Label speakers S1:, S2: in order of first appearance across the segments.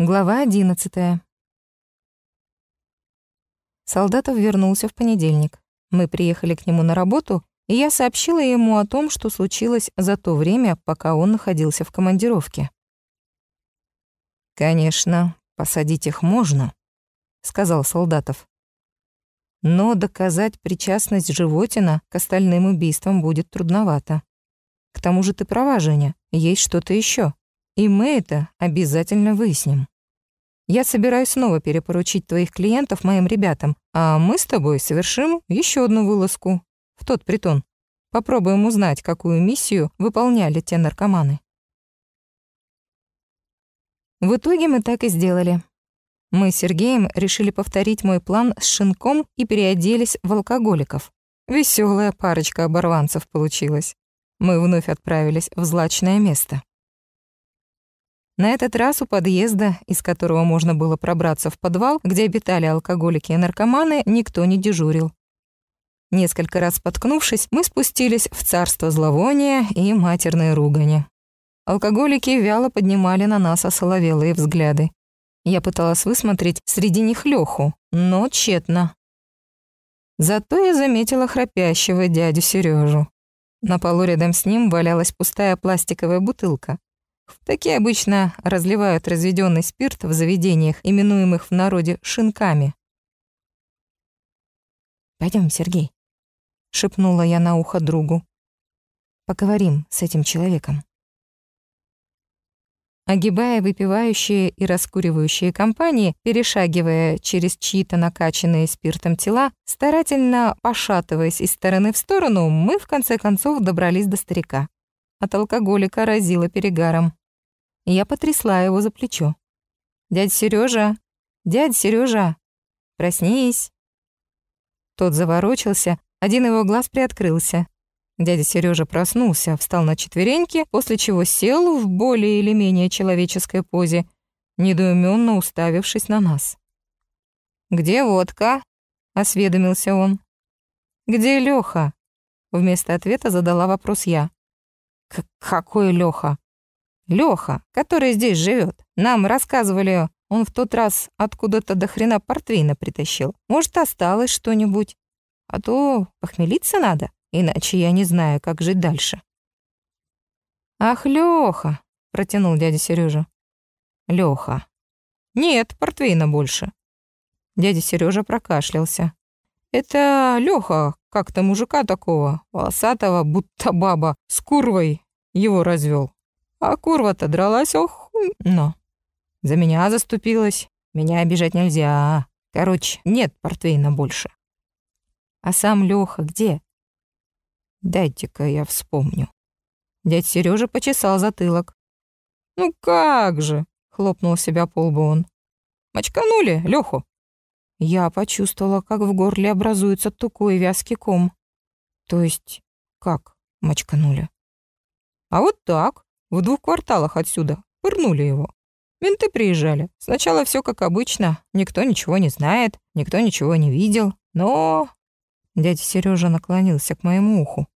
S1: Глава одиннадцатая. Солдатов вернулся в понедельник. Мы приехали к нему на работу, и я сообщила ему о том, что случилось за то время, пока он находился в командировке. «Конечно, посадить их можно», — сказал Солдатов. «Но доказать причастность Животина к остальным убийствам будет трудновато. К тому же ты права, Женя, есть что-то еще. И мы это обязательно выясним. Я собираюсь снова перепоручить твоих клиентов моим ребятам, а мы с тобой совершим еще одну вылазку в тот притон. Попробуем узнать, какую миссию выполняли те наркоманы. В итоге мы так и сделали. Мы с Сергеем решили повторить мой план с шинком и переоделись в алкоголиков. Веселая парочка оборванцев получилась. Мы вновь отправились в злачное место. На этот раз у подъезда, из которого можно было пробраться в подвал, где обитали алкоголики и наркоманы, никто не дежурил. Несколько раз споткнувшись, мы спустились в царство зловония и матерной ругани. Алкоголики вяло поднимали на нас осоловелые взгляды. Я пыталась высмотреть среди них Лёху, но тщетно. Зато я заметила храпящего дядю Сережу. На полу рядом с ним валялась пустая пластиковая бутылка. Такие обычно разливают разведенный спирт в заведениях, именуемых в народе шинками. Пойдем, Сергей», — шепнула я на ухо другу. «Поговорим с этим человеком». Огибая выпивающие и раскуривающие компании, перешагивая через чьи-то накачанные спиртом тела, старательно пошатываясь из стороны в сторону, мы в конце концов добрались до старика. От алкоголика разило перегаром. Я потрясла его за плечо. «Дядь Сережа, Дядь Сережа, Проснись!» Тот заворочился, один его глаз приоткрылся. Дядя Сережа проснулся, встал на четвереньки, после чего сел в более или менее человеческой позе, недоуменно уставившись на нас. «Где водка?» — осведомился он. «Где Лёха?» — вместо ответа задала вопрос я. «Какой Лёха?» Лёха, который здесь живет. Нам рассказывали, он в тот раз откуда-то до хрена портвейна притащил. Может, осталось что-нибудь. А то похмелиться надо, иначе я не знаю, как жить дальше. «Ах, Лёха!» — протянул дядя Сережа. «Лёха!» «Нет, портвейна больше». Дядя Сережа прокашлялся. «Это Лёха, как-то мужика такого, волосатого, будто баба, с курвой его развел. А курва-то дралась, ох, но. За меня заступилась. Меня обижать нельзя. Короче, нет портвейна больше. А сам Лёха где? Дайте-ка я вспомню. Дядь Сережа почесал затылок. Ну как же, хлопнул себя по лбу он. Мочканули Лёху. Я почувствовала, как в горле образуется тупой вязкий ком. То есть, как мочканули? А вот так. В двух кварталах отсюда. Пырнули его. Менты приезжали. Сначала все как обычно. Никто ничего не знает, никто ничего не видел. Но... Дядя Сережа наклонился к моему уху.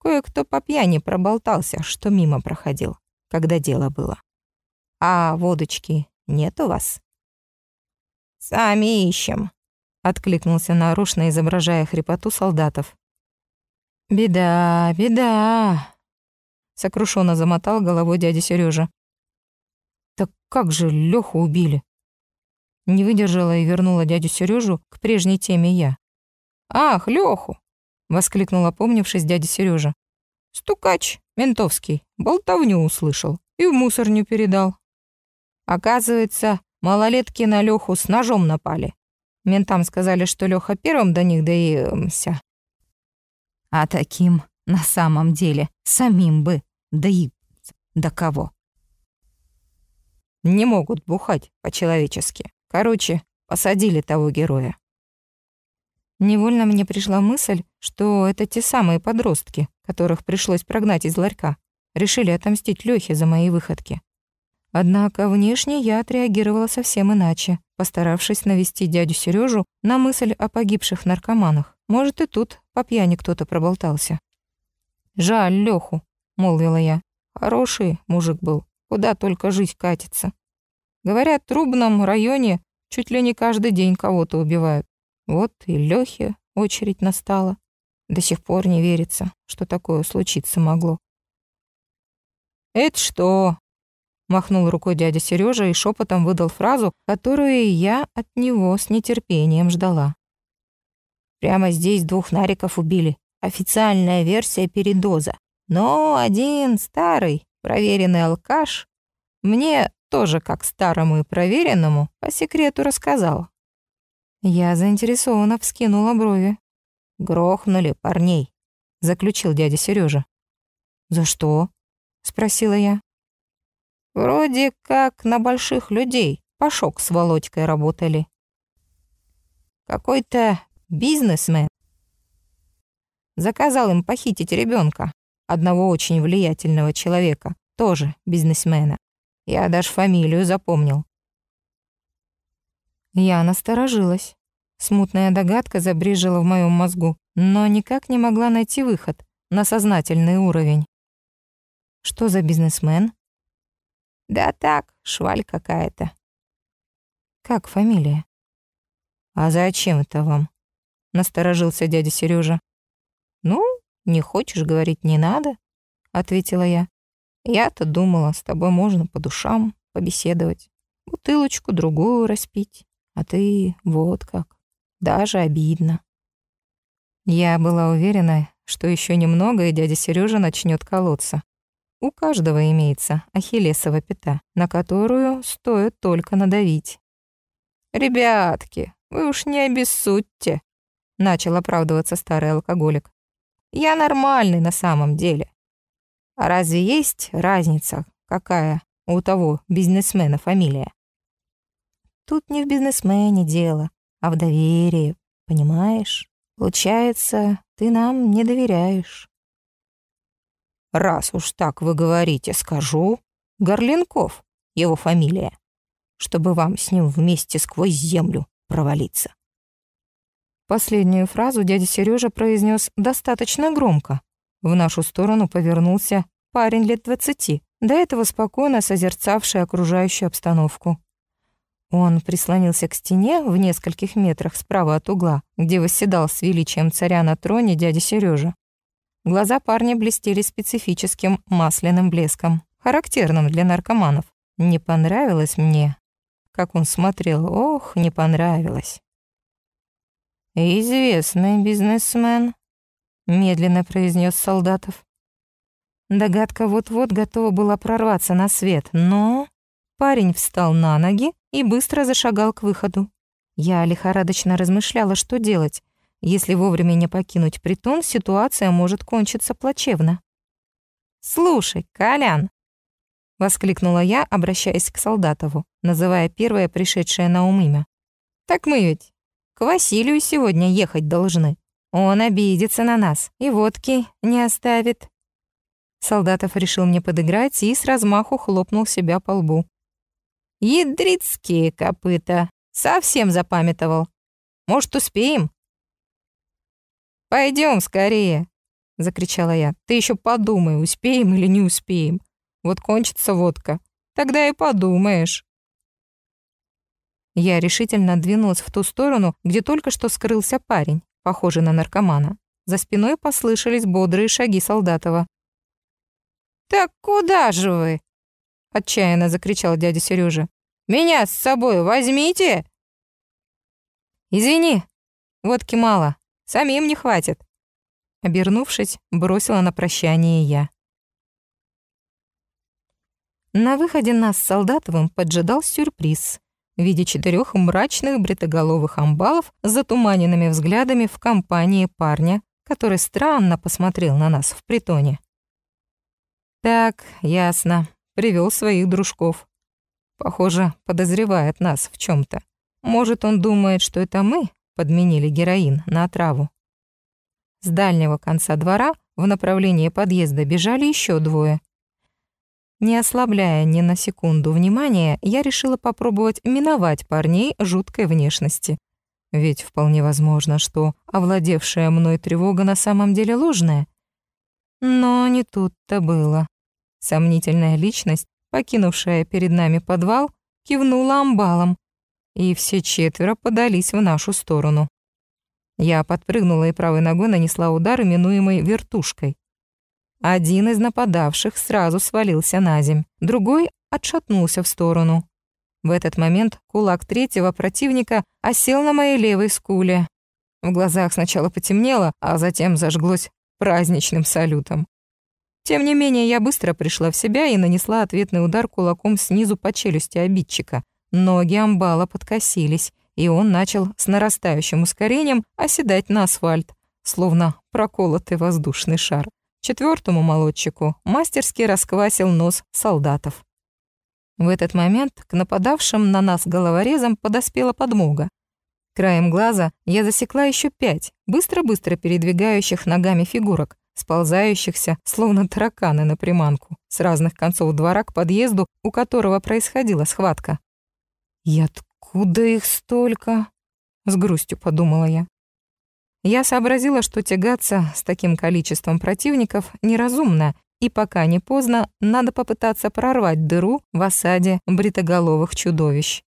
S1: Кое-кто по пьяни проболтался, что мимо проходил, когда дело было. А водочки нет у вас? Сами ищем, откликнулся нарочно, изображая хрипоту солдатов. Беда, беда, сокрушенно замотал головой дядя Сережа. Так как же Лёху убили? Не выдержала и вернула дядю Сережу к прежней теме я. Ах, Лёху! воскликнул опомнившись дядя Сережа. Стукач, ментовский, болтовню услышал и в мусорню передал. Оказывается, малолетки на Лёху с ножом напали. Ментам сказали, что Лёха первым до них доимся. А таким на самом деле самим бы и до кого. Не могут бухать по-человечески. Короче, посадили того героя. Невольно мне пришла мысль, что это те самые подростки, которых пришлось прогнать из ларька, решили отомстить Лёхе за мои выходки. Однако внешне я отреагировала совсем иначе, постаравшись навести дядю Сережу на мысль о погибших наркоманах. Может, и тут по пьяни кто-то проболтался. Жаль Лёху, молвила я. Хороший мужик был, куда только жить катится. Говорят, в Трубном районе чуть ли не каждый день кого-то убивают. Вот и Лёхе очередь настала. До сих пор не верится, что такое случиться могло. «Это что?» — махнул рукой дядя Сережа и шепотом выдал фразу, которую я от него с нетерпением ждала. «Прямо здесь двух нариков убили. Официальная версия передоза. Но один старый, проверенный алкаш, мне тоже как старому и проверенному по секрету рассказал. Я заинтересованно вскинула брови. «Грохнули парней», — заключил дядя Сережа. «За что?» — спросила я. «Вроде как на больших людей Пашок с Володькой работали. Какой-то бизнесмен заказал им похитить ребенка, одного очень влиятельного человека, тоже бизнесмена. Я даже фамилию запомнил. Я насторожилась. Смутная догадка забрежила в моем мозгу, но никак не могла найти выход на сознательный уровень. Что за бизнесмен? Да так, шваль какая-то. Как фамилия? А зачем это вам? Насторожился дядя Сережа. Ну, не хочешь говорить, не надо, ответила я. Я-то думала, с тобой можно по душам побеседовать, бутылочку другую распить, а ты вот как. Даже обидно. Я была уверена, что еще немного, и дядя Сережа начнет колоться. У каждого имеется ахиллесова пята, на которую стоит только надавить. «Ребятки, вы уж не обессудьте», — начал оправдываться старый алкоголик. «Я нормальный на самом деле. А разве есть разница, какая у того бизнесмена фамилия? Тут не в бизнесмене дело, а в доверии, понимаешь? Получается, ты нам не доверяешь. Раз уж так вы говорите, скажу. Горленков, его фамилия, чтобы вам с ним вместе сквозь землю провалиться. Последнюю фразу дядя Сережа произнес достаточно громко, в нашу сторону повернулся парень лет двадцати, до этого спокойно созерцавший окружающую обстановку. Он прислонился к стене в нескольких метрах справа от угла, где восседал с величием царя на троне дядя Сережа. Глаза парня блестели специфическим масляным блеском, характерным для наркоманов. Не понравилось мне, как он смотрел, ох, не понравилось. «Известный бизнесмен», медленно произнес Солдатов. Догадка вот-вот готова была прорваться на свет, но парень встал на ноги и быстро зашагал к выходу. Я лихорадочно размышляла, что делать. Если вовремя не покинуть притон, ситуация может кончиться плачевно. «Слушай, Колян!» — воскликнула я, обращаясь к Солдатову, называя первое пришедшее на ум имя. «Так мы ведь к Василию сегодня ехать должны. Он обидится на нас и водки не оставит. Солдатов решил мне подыграть и с размаху хлопнул себя по лбу. Ядрицкие копыта. Совсем запамятовал. Может, успеем? Пойдем скорее, закричала я. Ты еще подумай, успеем или не успеем. Вот кончится водка. Тогда и подумаешь. Я решительно двинулась в ту сторону, где только что скрылся парень похожий на наркомана. За спиной послышались бодрые шаги Солдатова. «Так куда же вы?» — отчаянно закричал дядя Сережа. «Меня с собой возьмите!» «Извини, водки мало, самим не хватит». Обернувшись, бросила на прощание я. На выходе нас с Солдатовым поджидал сюрприз в виде четырех мрачных бритоголовых амбалов с затуманенными взглядами в компании парня, который странно посмотрел на нас в притоне. Так, ясно, привел своих дружков. Похоже, подозревает нас в чем то Может, он думает, что это мы подменили героин на отраву. С дальнего конца двора в направлении подъезда бежали еще двое. Не ослабляя ни на секунду внимания, я решила попробовать миновать парней жуткой внешности. Ведь вполне возможно, что овладевшая мной тревога на самом деле ложная. Но не тут-то было. Сомнительная личность, покинувшая перед нами подвал, кивнула амбалом, и все четверо подались в нашу сторону. Я подпрыгнула и правой ногой нанесла удар, именуемый вертушкой. Один из нападавших сразу свалился на земь, другой отшатнулся в сторону. В этот момент кулак третьего противника осел на моей левой скуле. В глазах сначала потемнело, а затем зажглось праздничным салютом. Тем не менее, я быстро пришла в себя и нанесла ответный удар кулаком снизу по челюсти обидчика. Ноги амбала подкосились, и он начал с нарастающим ускорением оседать на асфальт, словно проколотый воздушный шар. Четвертому молодчику мастерски расквасил нос солдатов. В этот момент к нападавшим на нас головорезам подоспела подмога. Краем глаза я засекла еще пять быстро-быстро передвигающих ногами фигурок, сползающихся, словно тараканы на приманку, с разных концов двора к подъезду, у которого происходила схватка. «И откуда их столько?» — с грустью подумала я. Я сообразила, что тягаться с таким количеством противников неразумно, и пока не поздно, надо попытаться прорвать дыру в осаде бритоголовых чудовищ.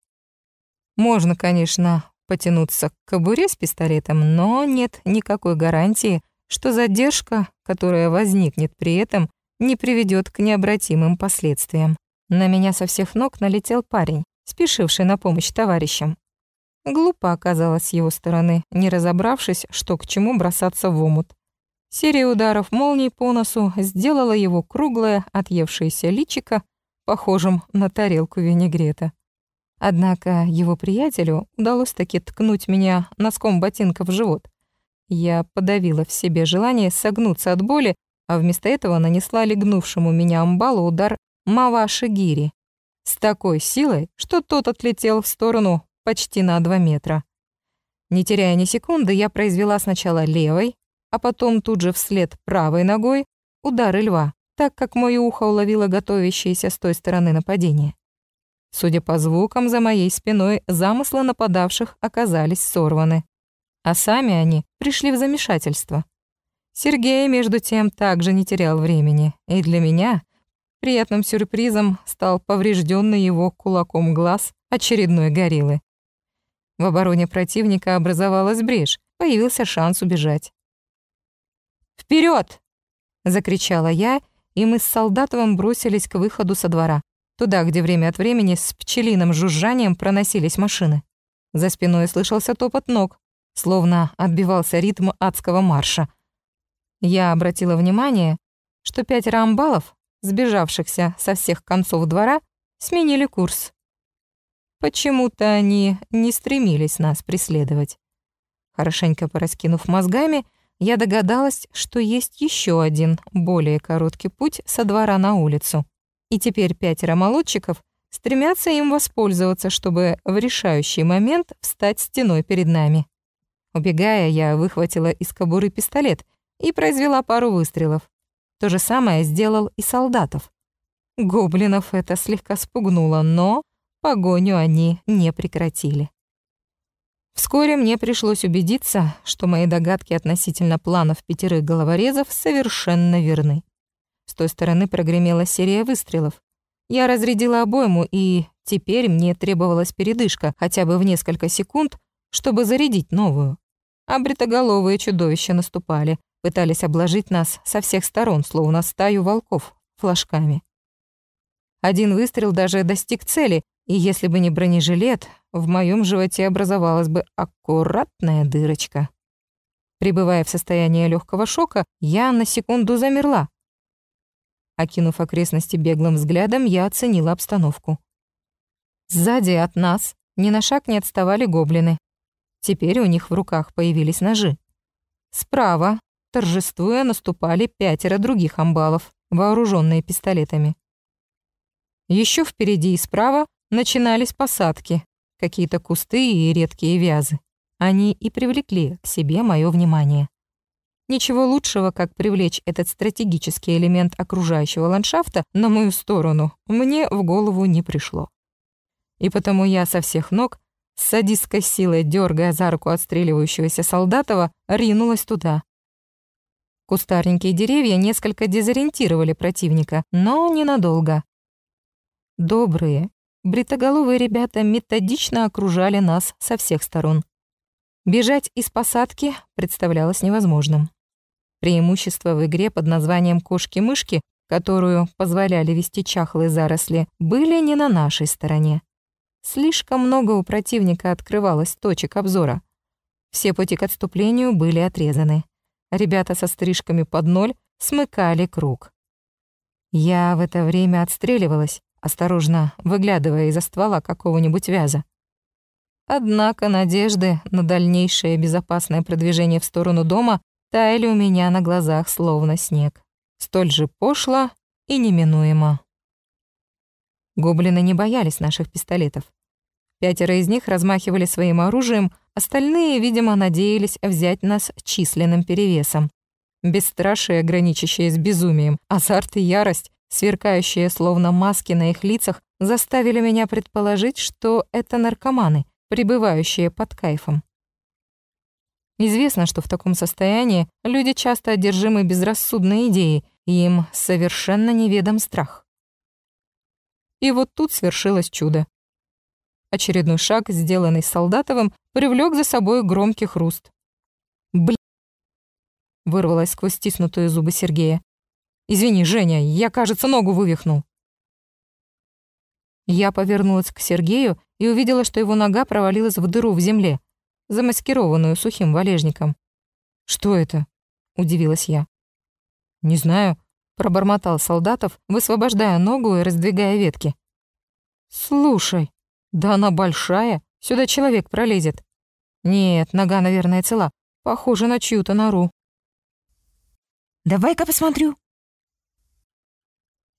S1: Можно, конечно, потянуться к кобуре с пистолетом, но нет никакой гарантии, что задержка, которая возникнет при этом, не приведет к необратимым последствиям. На меня со всех ног налетел парень, спешивший на помощь товарищам. Глупо оказалось с его стороны, не разобравшись, что к чему бросаться в омут. Серия ударов молний по носу сделала его круглое, отъевшееся личико похожим на тарелку винегрета. Однако его приятелю удалось таки ткнуть меня носком ботинка в живот. Я подавила в себе желание согнуться от боли, а вместо этого нанесла легнувшему меня амбалу удар Маваши Гири с такой силой, что тот отлетел в сторону почти на 2 метра. Не теряя ни секунды, я произвела сначала левой, а потом тут же вслед правой ногой удары льва, так как мое ухо уловило готовящееся с той стороны нападение. Судя по звукам за моей спиной, замыслы нападавших оказались сорваны, а сами они пришли в замешательство. Сергей, между тем, также не терял времени, и для меня приятным сюрпризом стал поврежденный его кулаком глаз очередной гориллы. В обороне противника образовалась брешь, появился шанс убежать. Вперед! закричала я, и мы с Солдатовым бросились к выходу со двора, туда, где время от времени с пчелиным жужжанием проносились машины. За спиной слышался топот ног, словно отбивался ритм адского марша. Я обратила внимание, что пятеро амбалов, сбежавшихся со всех концов двора, сменили курс. Почему-то они не стремились нас преследовать. Хорошенько пораскинув мозгами, я догадалась, что есть еще один, более короткий путь со двора на улицу. И теперь пятеро молодчиков стремятся им воспользоваться, чтобы в решающий момент встать стеной перед нами. Убегая, я выхватила из кобуры пистолет и произвела пару выстрелов. То же самое сделал и солдатов. Гоблинов это слегка спугнуло, но погоню они не прекратили. Вскоре мне пришлось убедиться, что мои догадки относительно планов пятерых головорезов совершенно верны. С той стороны прогремела серия выстрелов. Я разрядила обойму, и теперь мне требовалась передышка хотя бы в несколько секунд, чтобы зарядить новую. А бритоголовые чудовища наступали, пытались обложить нас со всех сторон, словно стаю волков, флажками. Один выстрел даже достиг цели, и если бы не бронежилет, в моем животе образовалась бы аккуратная дырочка. Прибывая в состоянии легкого шока, я на секунду замерла. Окинув окрестности беглым взглядом, я оценила обстановку. Сзади от нас ни на шаг не отставали гоблины. Теперь у них в руках появились ножи. Справа, торжествуя, наступали пятеро других амбалов, вооруженные пистолетами. Еще впереди и справа начинались посадки, какие-то кусты и редкие вязы. Они и привлекли к себе мое внимание. Ничего лучшего, как привлечь этот стратегический элемент окружающего ландшафта на мою сторону, мне в голову не пришло. И потому я со всех ног, с садистской силой дергая за руку отстреливающегося Солдатова, ринулась туда. Кустарники и деревья несколько дезориентировали противника, но ненадолго. Добрые, бритоголовые ребята методично окружали нас со всех сторон. Бежать из посадки представлялось невозможным. Преимущества в игре под названием «Кошки-мышки», которую позволяли вести чахлые заросли, были не на нашей стороне. Слишком много у противника открывалось точек обзора. Все пути к отступлению были отрезаны. Ребята со стрижками под ноль смыкали круг. Я в это время отстреливалась, осторожно выглядывая из-за ствола какого-нибудь вяза. Однако надежды на дальнейшее безопасное продвижение в сторону дома таяли у меня на глазах словно снег. Столь же пошло и неминуемо. Гоблины не боялись наших пистолетов. Пятеро из них размахивали своим оружием, остальные, видимо, надеялись взять нас численным перевесом. Бесстрашие, граничащее с безумием, азарт и ярость, сверкающие словно маски на их лицах, заставили меня предположить, что это наркоманы, пребывающие под кайфом. Известно, что в таком состоянии люди часто одержимы безрассудной идеей, и им совершенно неведом страх. И вот тут свершилось чудо. Очередной шаг, сделанный Солдатовым, привлек за собой громкий хруст. Блин! вырвалось сквозь стиснутые зубы Сергея. «Извини, Женя, я, кажется, ногу вывихнул». Я повернулась к Сергею и увидела, что его нога провалилась в дыру в земле, замаскированную сухим валежником. «Что это?» — удивилась я. «Не знаю», — пробормотал Солдатов, высвобождая ногу и раздвигая ветки. «Слушай, да она большая, сюда человек пролезет». «Нет, нога, наверное, цела. Похоже на чью-то нору».
S2: «Давай-ка посмотрю».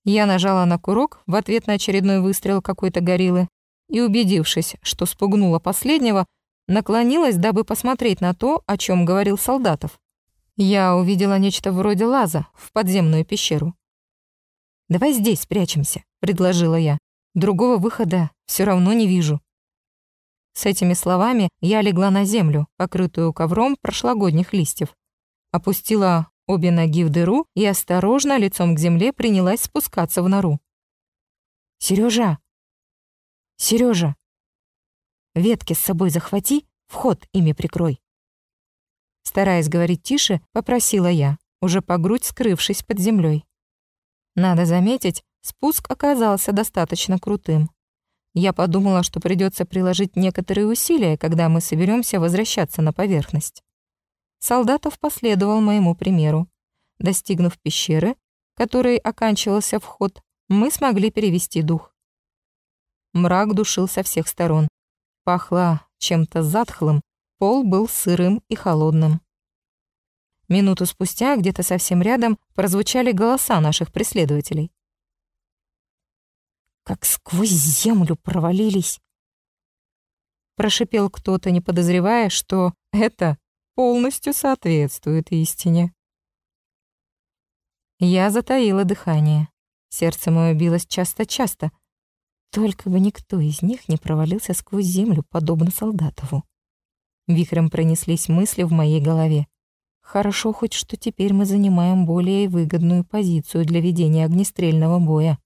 S1: Я нажала на курок в ответ на очередной выстрел какой-то гориллы и, убедившись, что спугнула последнего, наклонилась, дабы посмотреть на то, о чем говорил Солдатов. Я увидела нечто вроде лаза в подземную пещеру. «Давай здесь спрячемся», — предложила я. «Другого выхода все равно не вижу». С этими словами я легла на землю, покрытую ковром прошлогодних листьев. Опустила обе ноги в дыру и осторожно лицом к земле принялась спускаться в нору. «Серёжа! Серёжа! Ветки с собой захвати, вход ими прикрой!» Стараясь говорить тише, попросила я, уже по грудь скрывшись под землей. Надо заметить, спуск оказался достаточно крутым. Я подумала, что придется приложить некоторые усилия, когда мы соберемся возвращаться на поверхность. Солдатов последовал моему примеру. Достигнув пещеры, которой оканчивался вход, мы смогли перевести дух. Мрак душил со всех сторон. Пахло чем-то затхлым, пол был сырым и холодным. Минуту спустя, где-то совсем рядом, прозвучали голоса наших преследователей.
S2: «Как сквозь землю провалились!»
S1: Прошипел кто-то, не подозревая, что это полностью соответствует истине. Я затаила дыхание. Сердце мое билось часто-часто. Только бы никто из них не провалился сквозь землю, подобно Солдатову. Вихрем пронеслись мысли в моей голове. Хорошо хоть, что теперь мы занимаем более выгодную позицию для ведения огнестрельного боя.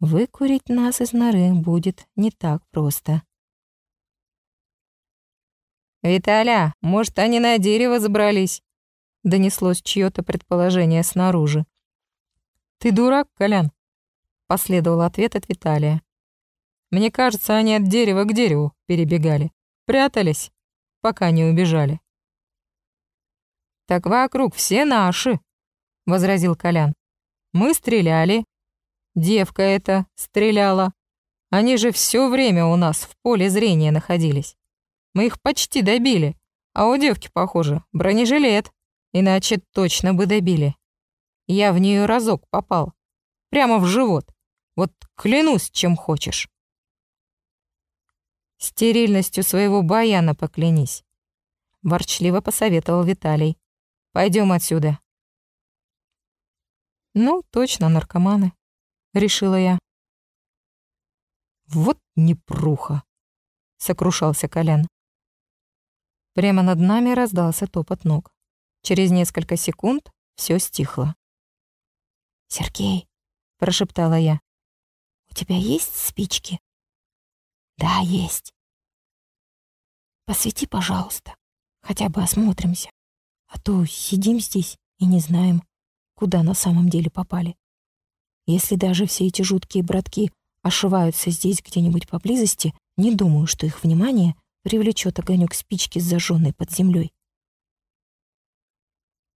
S1: Выкурить нас из норы будет не так просто. «Виталя, может, они на дерево забрались?» — донеслось чьё-то предположение снаружи. «Ты дурак, Колян?» — последовал ответ от Виталия. «Мне кажется, они от дерева к дереву перебегали. Прятались, пока не убежали». «Так вокруг все наши», — возразил Колян. «Мы стреляли. Девка эта стреляла. Они же все время у нас в поле зрения находились. Мы их почти добили. А у девки, похоже, бронежилет. Иначе точно бы добили. Я в нее разок попал. Прямо в живот. Вот клянусь, чем хочешь. Стерильностью своего баяна поклянись. Ворчливо посоветовал Виталий. Пойдем отсюда. Ну, точно, наркоманы. Решила я. Вот непруха. Сокрушался Колян. Прямо над нами раздался топот ног. Через несколько секунд все стихло.
S2: «Сергей», — прошептала я, — «у тебя есть спички?» Да, есть. Посвети, пожалуйста. Хотя бы осмотримся. А то сидим здесь и не знаем, куда на самом деле попали. Если даже все эти жуткие братки ошиваются здесь где-нибудь поблизости, не думаю, что их внимание привлечет огонек спички, зажженной под землей.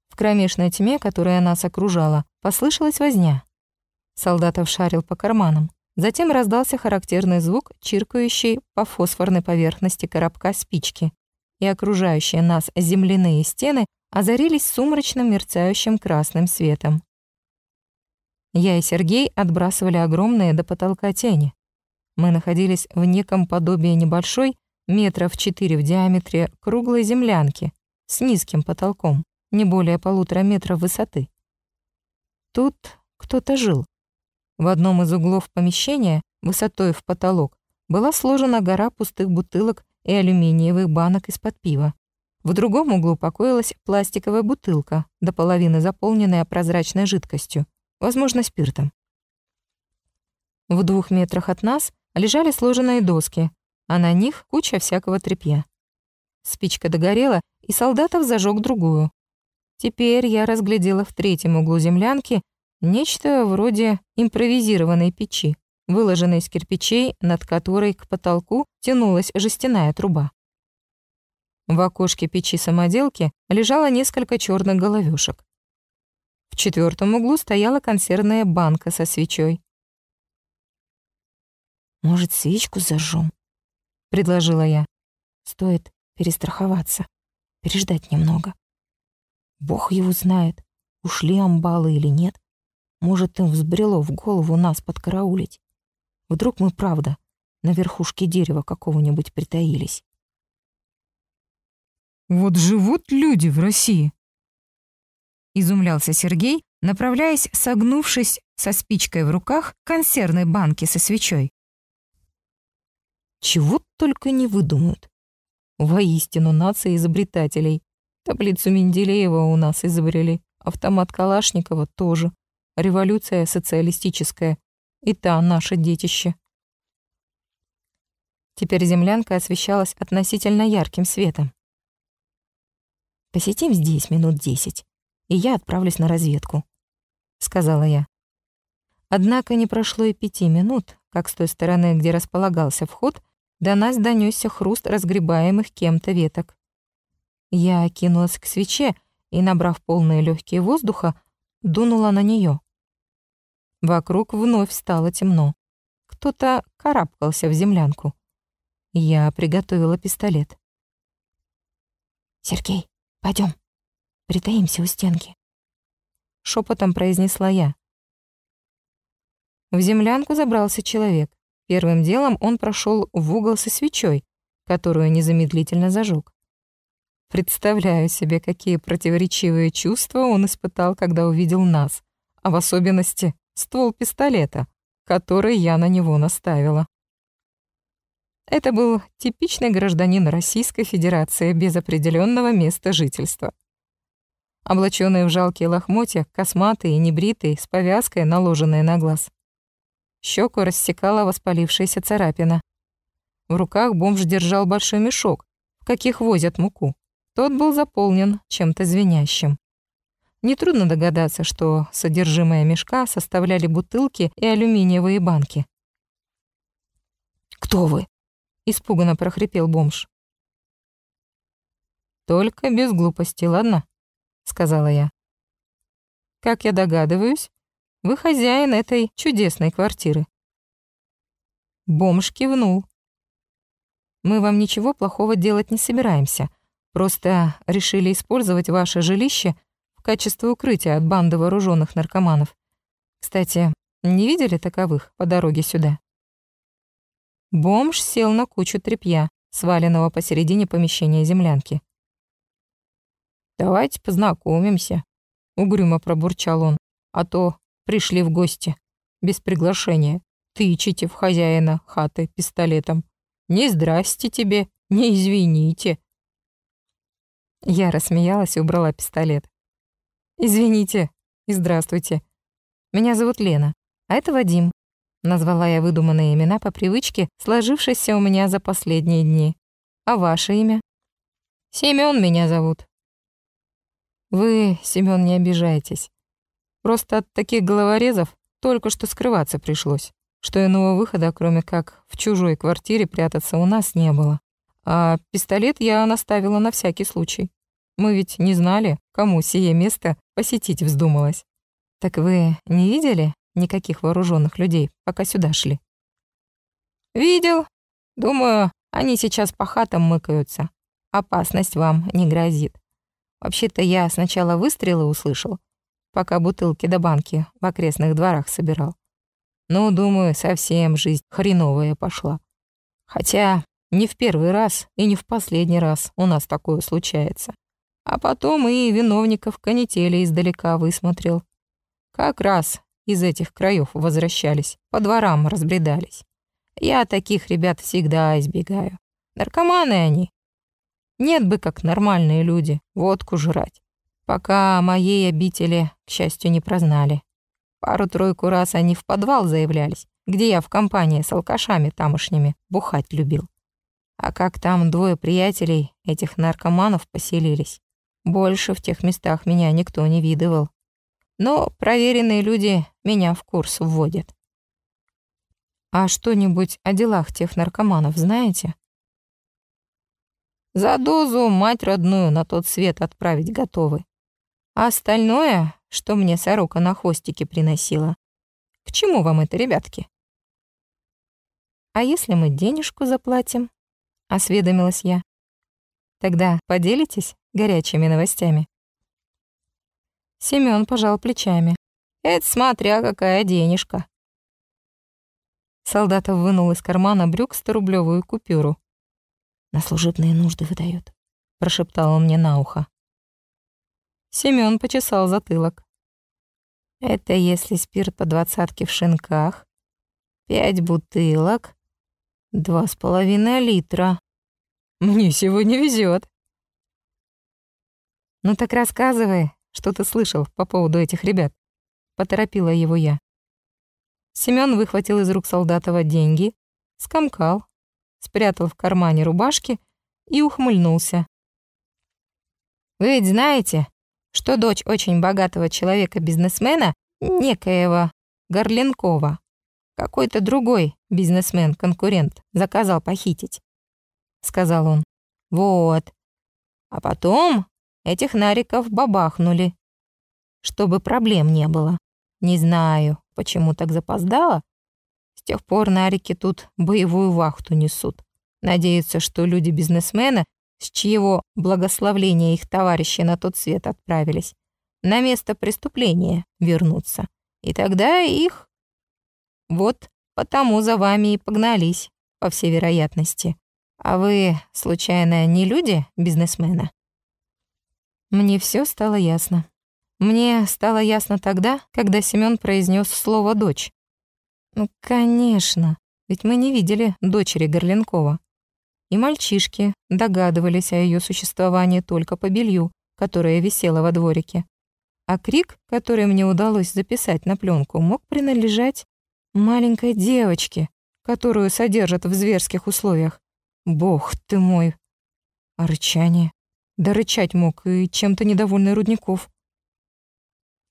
S1: В кромешной тьме, которая нас окружала, послышалась возня. Солдатов шарил по карманам. Затем раздался характерный звук, чиркающий по фосфорной поверхности коробка спички, и окружающие нас земляные стены озарились сумрачным мерцающим красным светом. Я и Сергей отбрасывали огромные до потолка тени. Мы находились в неком подобии небольшой, метров четыре в диаметре, круглой землянки с низким потолком, не более полутора метров высоты. Тут кто-то жил. В одном из углов помещения, высотой в потолок, была сложена гора пустых бутылок и алюминиевых банок из-под пива. В другом углу покоилась пластиковая бутылка, до половины заполненная прозрачной жидкостью, возможно, спиртом. В двух метрах от нас лежали сложенные доски, а на них куча всякого тряпья. Спичка догорела, и солдатов зажег другую. Теперь я разглядела в третьем углу землянки Нечто вроде импровизированной печи, выложенной из кирпичей, над которой к потолку тянулась жестяная труба. В окошке печи-самоделки лежало несколько черных головешек. В четвертом углу стояла консервная банка со свечой.
S2: «Может, свечку зажжем? предложила я. «Стоит перестраховаться, переждать немного. Бог его знает, ушли амбалы или нет. Может, им взбрело в голову нас подкараулить. Вдруг мы, правда, на верхушке дерева какого-нибудь притаились.
S1: «Вот живут люди в России!» Изумлялся Сергей, направляясь, согнувшись со спичкой в руках, к консервной банке со свечой.
S2: Чего только не выдумают. Воистину, нация изобретателей. Таблицу Менделеева у нас изобрели, автомат Калашникова тоже революция социалистическая, и та наше детище. Теперь землянка освещалась относительно ярким светом. «Посетим здесь минут десять, и я отправлюсь на разведку», — сказала я. Однако не прошло и пяти минут, как с той стороны, где располагался вход, до нас донесся хруст разгребаемых кем-то веток. Я кинулась к свече и, набрав полные легкие воздуха, дунула на нее. Вокруг вновь стало темно. Кто-то карабкался в землянку. Я приготовила пистолет. «Сергей, пойдем, притаимся у стенки», — шепотом произнесла я.
S1: В землянку забрался человек. Первым делом он прошел в угол со свечой, которую незамедлительно зажег. Представляю себе, какие противоречивые чувства он испытал, когда увидел нас, а в особенности ствол пистолета, который я на него наставила. Это был типичный гражданин Российской Федерации без определенного места жительства. Облаченный в жалкие лохмотья, косматый и небритый, с повязкой, наложенной на глаз. Щеку рассекала воспалившаяся царапина. В руках бомж держал большой мешок, в каких возят муку. Тот был заполнен чем-то звенящим. Нетрудно догадаться, что содержимое мешка составляли бутылки и алюминиевые банки.
S2: «Кто вы?»
S1: — испуганно прохрипел бомж. «Только без глупости, ладно?» — сказала я. «Как я догадываюсь, вы хозяин этой чудесной квартиры». Бомж кивнул. «Мы вам ничего плохого делать не собираемся, просто решили использовать ваше жилище в качестве укрытия от банды вооруженных наркоманов. Кстати, не видели таковых по дороге сюда? Бомж сел на кучу тряпья, сваленного посередине помещения землянки. «Давайте познакомимся», — угрюмо пробурчал он, «а то пришли в гости, без приглашения, тычите в хозяина хаты пистолетом. Не здрасте тебе, не извините». Я рассмеялась и убрала пистолет. «Извините и здравствуйте. Меня зовут Лена, а это Вадим. Назвала я выдуманные имена по привычке, сложившейся у меня за последние дни. А ваше имя? Семён меня зовут. Вы, Семён, не обижайтесь. Просто от таких головорезов только что скрываться пришлось, что иного выхода, кроме как в чужой квартире прятаться у нас не было. А пистолет я наставила на всякий случай. Мы ведь не знали, кому сие место посетить вздумалось. Так вы не видели никаких вооруженных людей, пока сюда шли? Видел. Думаю, они сейчас по хатам мыкаются. Опасность вам не грозит. Вообще-то я сначала выстрелы услышал, пока бутылки до банки в окрестных дворах собирал. Ну, думаю, совсем жизнь хреновая пошла. Хотя не в первый раз и не в последний раз у нас такое случается. А потом и виновников канители издалека высмотрел. Как раз из этих краев возвращались, по дворам разбредались. Я таких ребят всегда избегаю. Наркоманы они. Нет бы как нормальные люди водку жрать. Пока моей обители, к счастью, не прознали. Пару-тройку раз они в подвал заявлялись, где я в компании с алкашами тамошними бухать любил. А как там двое приятелей этих наркоманов поселились, больше в тех местах меня никто не видывал. Но проверенные люди меня в курс вводят. А что-нибудь о делах тех наркоманов знаете? За дозу мать родную на тот свет отправить готовы. А остальное, что мне сорока на хвостике приносила. К чему вам это, ребятки? А если мы денежку заплатим? Осведомилась я. Тогда поделитесь горячими новостями. Семён пожал плечами. Это смотря какая денежка. Солдатов вынул из кармана брюк 100-рублёвую купюру. «На служебные нужды выдают», — прошептал он мне на ухо. Семён почесал затылок. «Это если спирт по двадцатке в шинках, пять бутылок, два с половиной литра. Мне сегодня везет. «Ну так рассказывай, что ты слышал по поводу этих ребят?» — поторопила его я. Семён выхватил из рук Солдатова деньги, скомкал, спрятал в кармане рубашки и ухмыльнулся. «Вы ведь знаете, что дочь очень богатого человека-бизнесмена, некоего Горленкова, какой-то другой бизнесмен-конкурент заказал похитить?» — сказал он. «Вот. А потом Этих нариков бабахнули. Чтобы проблем не было. Не знаю, почему так запоздало. С тех пор нарики тут боевую вахту несут. Надеются, что люди-бизнесмены, с чьего благословления их товарищи на тот свет отправились, на место преступления вернутся. И тогда их... Вот потому за вами и погнались, по всей вероятности. А вы, случайно, не люди бизнесмена? Мне все стало ясно. Мне стало ясно тогда, когда Семён произнес слово «дочь». Ну, конечно, ведь мы не видели дочери Горленкова. И мальчишки догадывались о ее существовании только по белью, которое висело во дворике. А крик, который мне удалось записать на пленку, мог принадлежать маленькой девочке, которую содержат в зверских условиях. Бог ты мой! А рычание? Да рычать мог и чем-то недовольный Рудников.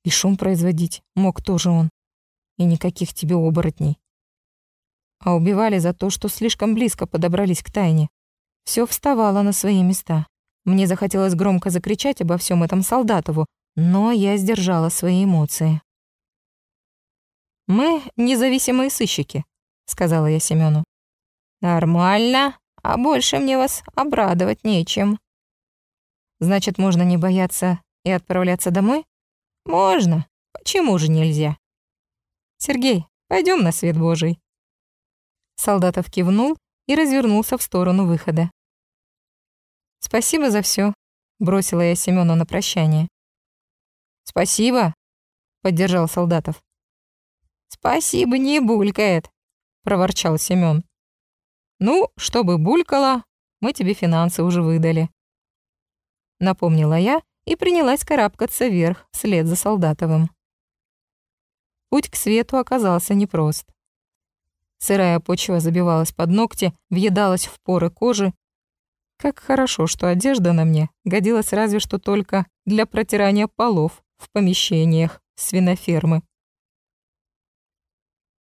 S1: И шум производить мог тоже он. И никаких тебе оборотней. А убивали за то, что слишком близко подобрались к тайне. Все вставало на свои места. Мне захотелось громко закричать обо всем этом Солдатову, но я сдержала свои эмоции. «Мы независимые сыщики», — сказала я Семену. «Нормально, а больше мне вас обрадовать нечем», Значит, можно не бояться и отправляться домой? Можно. Почему же нельзя? Сергей, пойдем на свет Божий. Солдатов кивнул и развернулся в сторону выхода. Спасибо за все, бросила я Семену на прощание. Спасибо, поддержал Солдатов. Спасибо не булькает, проворчал Семен. Ну, чтобы булькало, мы тебе финансы уже выдали напомнила я и принялась карабкаться вверх вслед за Солдатовым. Путь к свету оказался непрост. Сырая почва забивалась под ногти, въедалась в поры кожи. Как хорошо, что одежда на мне годилась разве что только для протирания полов в помещениях свинофермы.